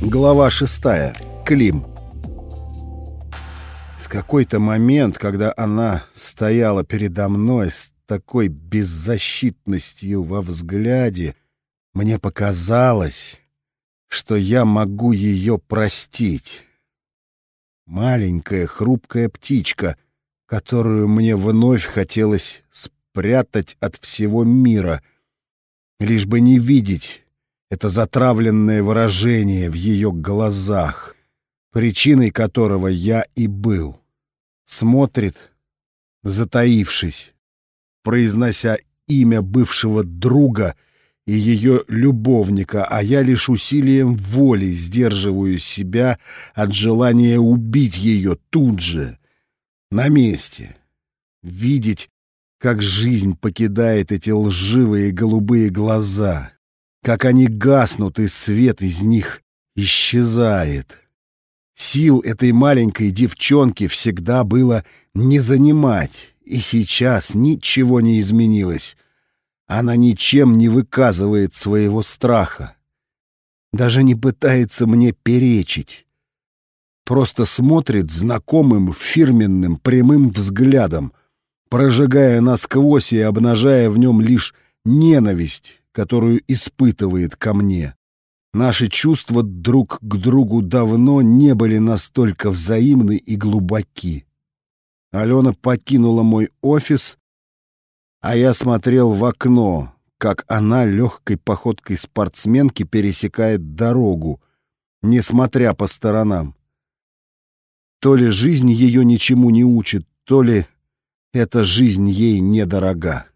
Глава шестая. Клим. В какой-то момент, когда она стояла передо мной с такой беззащитностью во взгляде, мне показалось, что я могу ее простить. Маленькая хрупкая птичка, которую мне вновь хотелось спрятать от всего мира, лишь бы не видеть это затравленное выражение в ее глазах, причиной которого я и был. Смотрит, затаившись, произнося имя бывшего друга и ее любовника, а я лишь усилием воли сдерживаю себя от желания убить ее тут же, на месте. Видеть, как жизнь покидает эти лживые голубые глаза, как они гаснут, и свет из них исчезает. Сил этой маленькой девчонки всегда было не занимать, и сейчас ничего не изменилось. Она ничем не выказывает своего страха. Даже не пытается мне перечить. Просто смотрит знакомым фирменным прямым взглядом, прожигая насквозь и обнажая в нем лишь ненависть которую испытывает ко мне. Наши чувства друг к другу давно не были настолько взаимны и глубоки. Алена покинула мой офис, а я смотрел в окно, как она легкой походкой спортсменки пересекает дорогу, несмотря по сторонам. То ли жизнь ее ничему не учит, то ли эта жизнь ей недорога.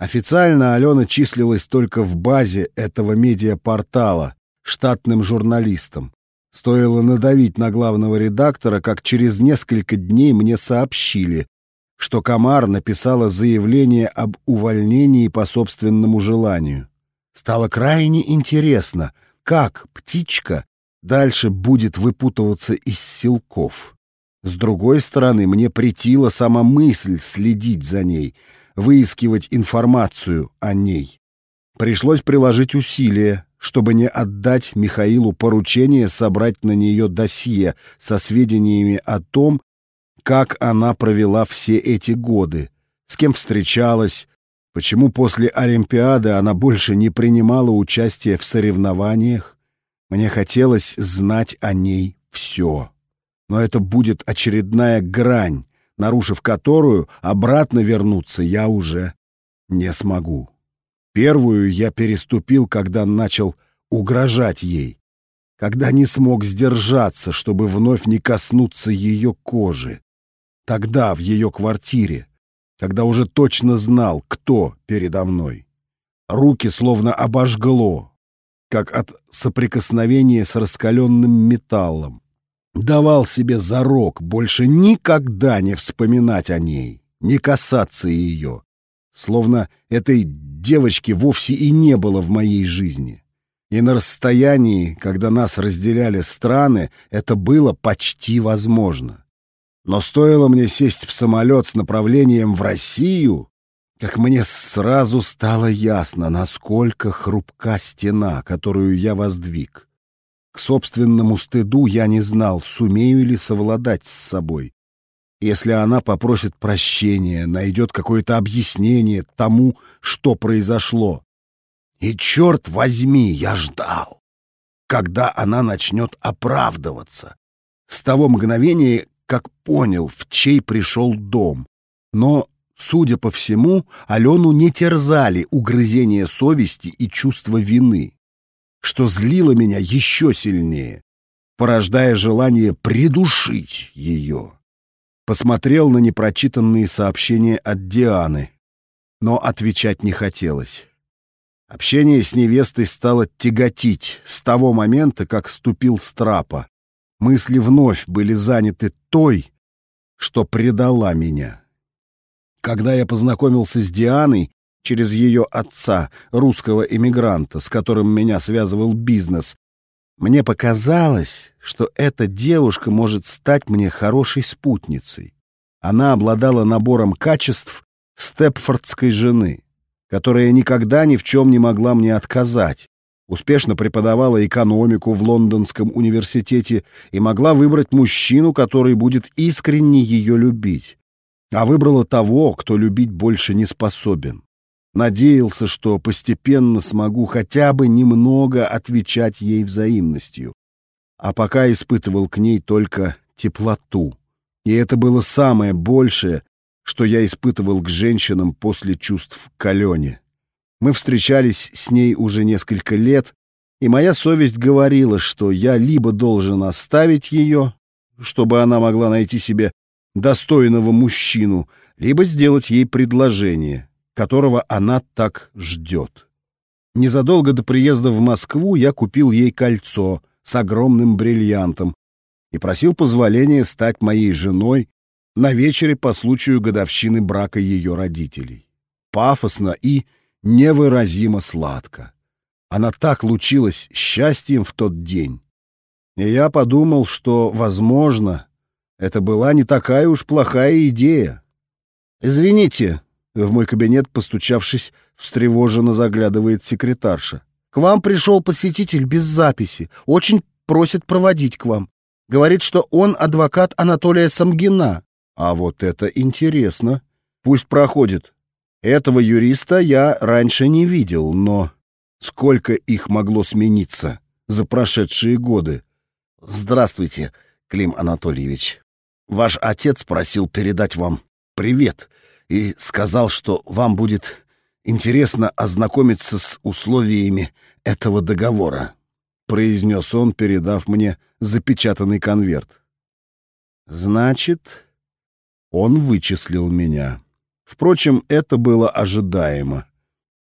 Официально Алена числилась только в базе этого медиапортала, штатным журналистом. Стоило надавить на главного редактора, как через несколько дней мне сообщили, что Комар написала заявление об увольнении по собственному желанию. Стало крайне интересно, как птичка дальше будет выпутываться из силков. С другой стороны, мне претила сама мысль следить за ней — выискивать информацию о ней. Пришлось приложить усилия, чтобы не отдать Михаилу поручение собрать на нее досье со сведениями о том, как она провела все эти годы, с кем встречалась, почему после Олимпиады она больше не принимала участия в соревнованиях. Мне хотелось знать о ней все. Но это будет очередная грань, нарушив которую обратно вернуться я уже не смогу. Первую я переступил, когда начал угрожать ей, когда не смог сдержаться, чтобы вновь не коснуться ее кожи. Тогда, в ее квартире, когда уже точно знал, кто передо мной. Руки словно обожгло, как от соприкосновения с раскаленным металлом давал себе зарок больше никогда не вспоминать о ней, не касаться ее, словно этой девочки вовсе и не было в моей жизни. И на расстоянии, когда нас разделяли страны, это было почти возможно. Но стоило мне сесть в самолет с направлением в Россию, как мне сразу стало ясно, насколько хрупка стена, которую я воздвиг. К собственному стыду я не знал, сумею ли совладать с собой. Если она попросит прощения, найдет какое-то объяснение тому, что произошло. И черт возьми, я ждал, когда она начнет оправдываться. С того мгновения, как понял, в чей пришел дом. Но, судя по всему, Алену не терзали угрызения совести и чувство вины что злило меня еще сильнее, порождая желание придушить ее. Посмотрел на непрочитанные сообщения от Дианы, но отвечать не хотелось. Общение с невестой стало тяготить с того момента, как ступил с трапа. Мысли вновь были заняты той, что предала меня. Когда я познакомился с Дианой, через ее отца, русского эмигранта, с которым меня связывал бизнес. Мне показалось, что эта девушка может стать мне хорошей спутницей. Она обладала набором качеств степфордской жены, которая никогда ни в чем не могла мне отказать, успешно преподавала экономику в Лондонском университете и могла выбрать мужчину, который будет искренне ее любить. А выбрала того, кто любить больше не способен. Надеялся, что постепенно смогу хотя бы немного отвечать ей взаимностью. А пока испытывал к ней только теплоту. И это было самое большее, что я испытывал к женщинам после чувств к Алене. Мы встречались с ней уже несколько лет, и моя совесть говорила, что я либо должен оставить ее, чтобы она могла найти себе достойного мужчину, либо сделать ей предложение, которого она так ждет. Незадолго до приезда в Москву я купил ей кольцо с огромным бриллиантом и просил позволения стать моей женой на вечере по случаю годовщины брака ее родителей. Пафосно и невыразимо сладко. Она так лучилась счастьем в тот день. И я подумал, что, возможно, это была не такая уж плохая идея. «Извините», — в мой кабинет, постучавшись, встревоженно заглядывает секретарша. «К вам пришел посетитель без записи. Очень просит проводить к вам. Говорит, что он адвокат Анатолия Самгина». «А вот это интересно. Пусть проходит. Этого юриста я раньше не видел, но сколько их могло смениться за прошедшие годы? Здравствуйте, Клим Анатольевич. Ваш отец просил передать вам привет и сказал, что вам будет интересно ознакомиться с условиями этого договора, произнес он, передав мне запечатанный конверт. Значит, он вычислил меня. Впрочем, это было ожидаемо.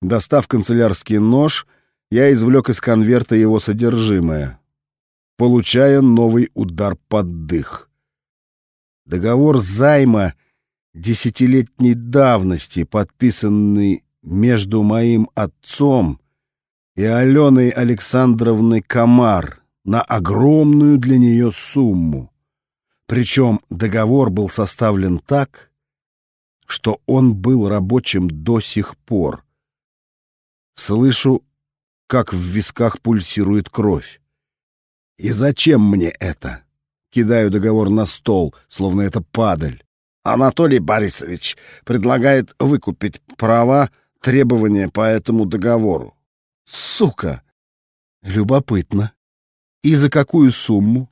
Достав канцелярский нож, я извлек из конверта его содержимое, получая новый удар под дых. Договор займа десятилетней давности, подписанный между моим отцом и Аленой Александровной Комар на огромную для нее сумму. Причем договор был составлен так, что он был рабочим до сих пор. Слышу, как в висках пульсирует кровь. И зачем мне это? Кидаю договор на стол, словно это падаль. Анатолий Борисович предлагает выкупить права требования по этому договору. Сука! Любопытно. И за какую сумму?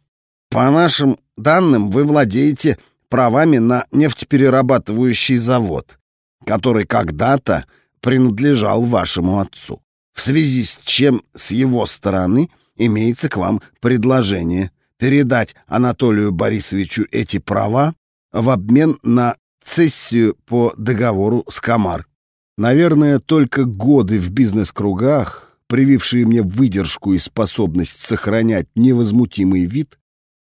По нашим данным, вы владеете правами на нефтеперерабатывающий завод, который когда-то принадлежал вашему отцу. В связи с чем с его стороны имеется к вам предложение передать Анатолию Борисовичу эти права в обмен на цессию по договору с Камар. Наверное, только годы в бизнес-кругах, привившие мне выдержку и способность сохранять невозмутимый вид,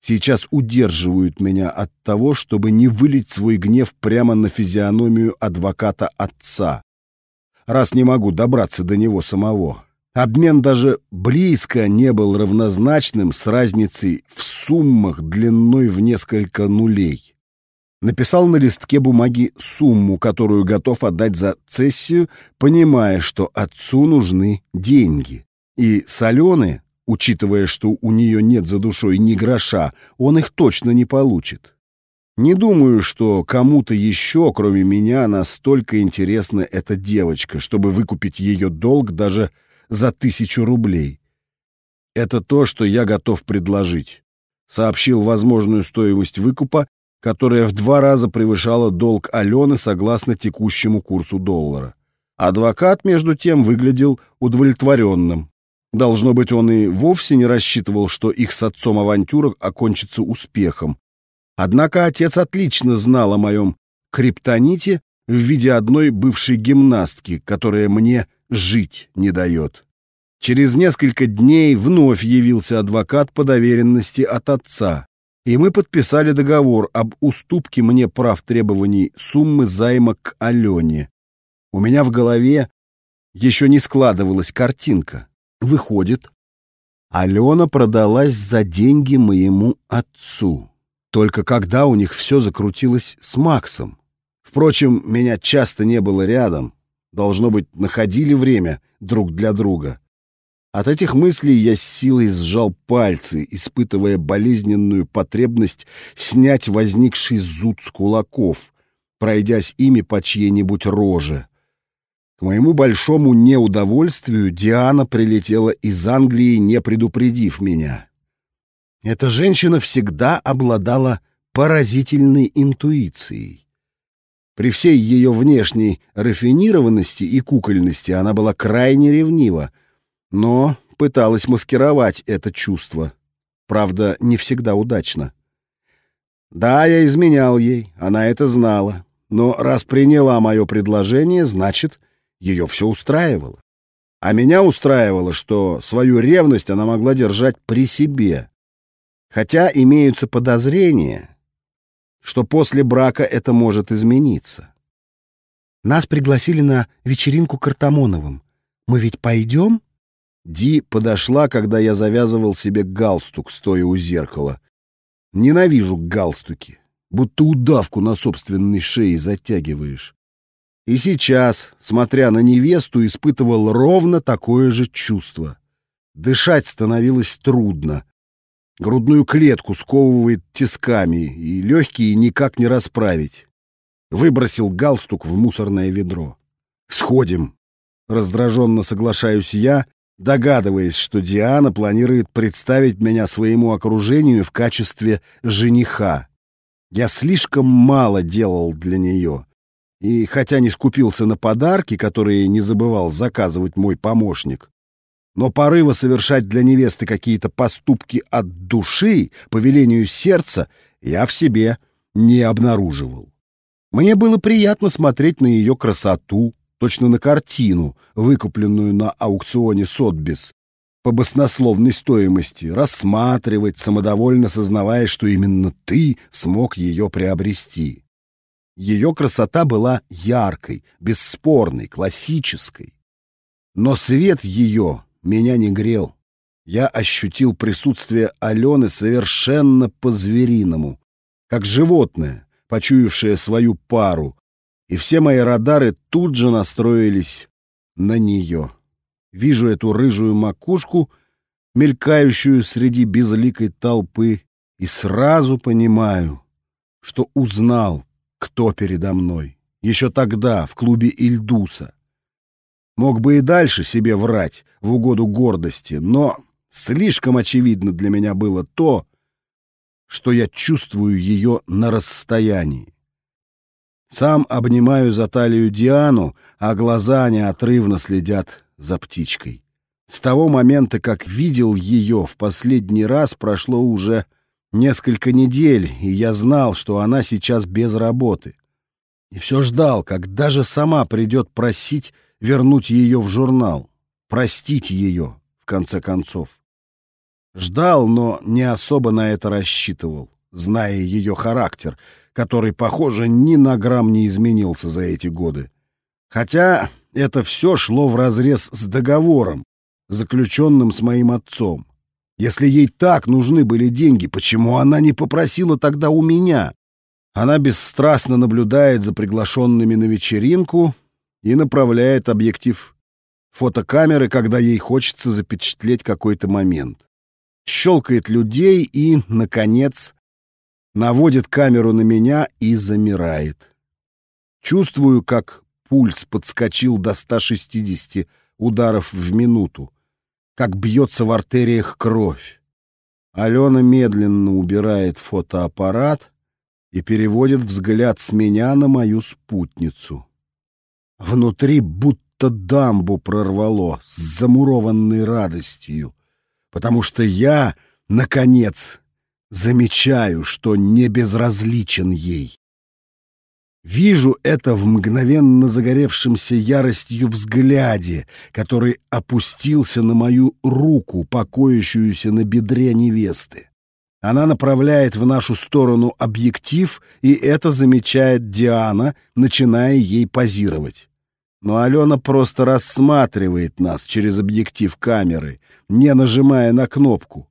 сейчас удерживают меня от того, чтобы не вылить свой гнев прямо на физиономию адвоката отца, раз не могу добраться до него самого. Обмен даже близко не был равнозначным с разницей в суммах длиной в несколько нулей. Написал на листке бумаги сумму, которую готов отдать за цессию, понимая, что отцу нужны деньги. И с Учитывая, что у нее нет за душой ни гроша, он их точно не получит. Не думаю, что кому-то еще, кроме меня, настолько интересна эта девочка, чтобы выкупить ее долг даже за тысячу рублей. Это то, что я готов предложить. Сообщил возможную стоимость выкупа, которая в два раза превышала долг Алены согласно текущему курсу доллара. Адвокат, между тем, выглядел удовлетворенным. Должно быть, он и вовсе не рассчитывал, что их с отцом авантюра окончится успехом. Однако отец отлично знал о моем криптоните в виде одной бывшей гимнастки, которая мне жить не дает. Через несколько дней вновь явился адвокат по доверенности от отца, и мы подписали договор об уступке мне прав требований суммы займа к Алене. У меня в голове еще не складывалась картинка. Выходит, Алена продалась за деньги моему отцу. Только когда у них все закрутилось с Максом. Впрочем, меня часто не было рядом. Должно быть, находили время друг для друга. От этих мыслей я с силой сжал пальцы, испытывая болезненную потребность снять возникший зуд с кулаков, пройдясь ими по чьей-нибудь роже. К моему большому неудовольствию Диана прилетела из Англии, не предупредив меня. Эта женщина всегда обладала поразительной интуицией. При всей ее внешней рафинированности и кукольности она была крайне ревнива, но пыталась маскировать это чувство. Правда, не всегда удачно. Да, я изменял ей, она это знала. Но раз приняла мое предложение, значит, ее все устраивало. А меня устраивало, что свою ревность она могла держать при себе. Хотя имеются подозрения, что после брака это может измениться. Нас пригласили на вечеринку Картамоновым. Мы ведь пойдем? Ди подошла, когда я завязывал себе галстук, стоя у зеркала. Ненавижу галстуки, будто удавку на собственной шее затягиваешь. И сейчас, смотря на невесту, испытывал ровно такое же чувство. Дышать становилось трудно. Грудную клетку сковывает тисками, и легкие никак не расправить. Выбросил галстук в мусорное ведро. «Сходим!» Раздраженно соглашаюсь я, догадываясь, что Диана планирует представить меня своему окружению в качестве жениха. Я слишком мало делал для нее. И хотя не скупился на подарки, которые не забывал заказывать мой помощник, но порыва совершать для невесты какие-то поступки от души, по велению сердца, я в себе не обнаруживал. Мне было приятно смотреть на ее красоту, точно на картину, выкупленную на аукционе Сотбис, по баснословной стоимости, рассматривать, самодовольно сознавая, что именно ты смог ее приобрести. Ее красота была яркой, бесспорной, классической. Но свет ее меня не грел. Я ощутил присутствие Алены совершенно по-звериному, как животное, почуявшее свою пару, и все мои радары тут же настроились на нее. Вижу эту рыжую макушку, мелькающую среди безликой толпы, и сразу понимаю, что узнал, кто передо мной. Еще тогда, в клубе Ильдуса. Мог бы и дальше себе врать в угоду гордости, но слишком очевидно для меня было то, что я чувствую ее на расстоянии. Сам обнимаю за талию Диану, а глаза неотрывно следят за птичкой. С того момента, как видел ее в последний раз, прошло уже несколько недель, и я знал, что она сейчас без работы. И все ждал, когда же сама придет просить вернуть ее в журнал, простить ее, в конце концов. Ждал, но не особо на это рассчитывал, зная ее характер, который, похоже, ни на грамм не изменился за эти годы. Хотя это все шло вразрез с договором, заключенным с моим отцом. Если ей так нужны были деньги, почему она не попросила тогда у меня? Она бесстрастно наблюдает за приглашенными на вечеринку и направляет объектив фотокамеры, когда ей хочется запечатлеть какой-то момент. Щелкает людей и, наконец, наводит камеру на меня и замирает. Чувствую, как пульс подскочил до 160 ударов в минуту как бьется в артериях кровь. Алена медленно убирает фотоаппарат и переводит взгляд с меня на мою спутницу. Внутри будто дамбу прорвало с замурованной радостью, потому что я, наконец, замечаю, что не безразличен ей. Вижу это в мгновенно загоревшемся яростью взгляде, который опустился на мою руку, покоящуюся на бедре невесты. Она направляет в нашу сторону объектив, и это замечает Диана, начиная ей позировать. Но Алена просто рассматривает нас через объектив камеры, не нажимая на кнопку,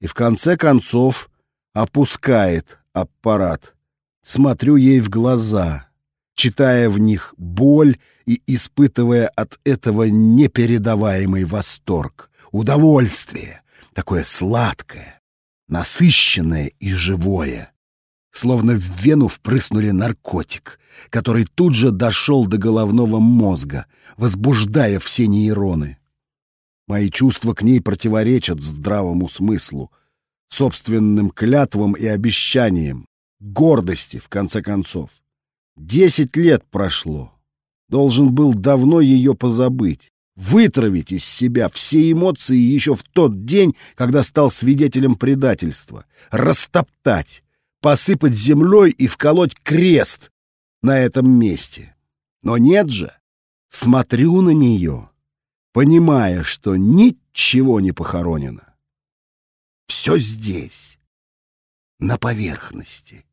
и в конце концов опускает аппарат. Смотрю ей в глаза, читая в них боль и испытывая от этого непередаваемый восторг. Удовольствие, такое сладкое, насыщенное и живое. Словно в вену впрыснули наркотик, который тут же дошел до головного мозга, возбуждая все нейроны. Мои чувства к ней противоречат здравому смыслу, собственным клятвам и обещаниям, гордости, в конце концов. Десять лет прошло. Должен был давно ее позабыть, вытравить из себя все эмоции еще в тот день, когда стал свидетелем предательства, растоптать, посыпать землей и вколоть крест на этом месте. Но нет же, смотрю на нее понимая, что ничего не похоронено. Все здесь, на поверхности.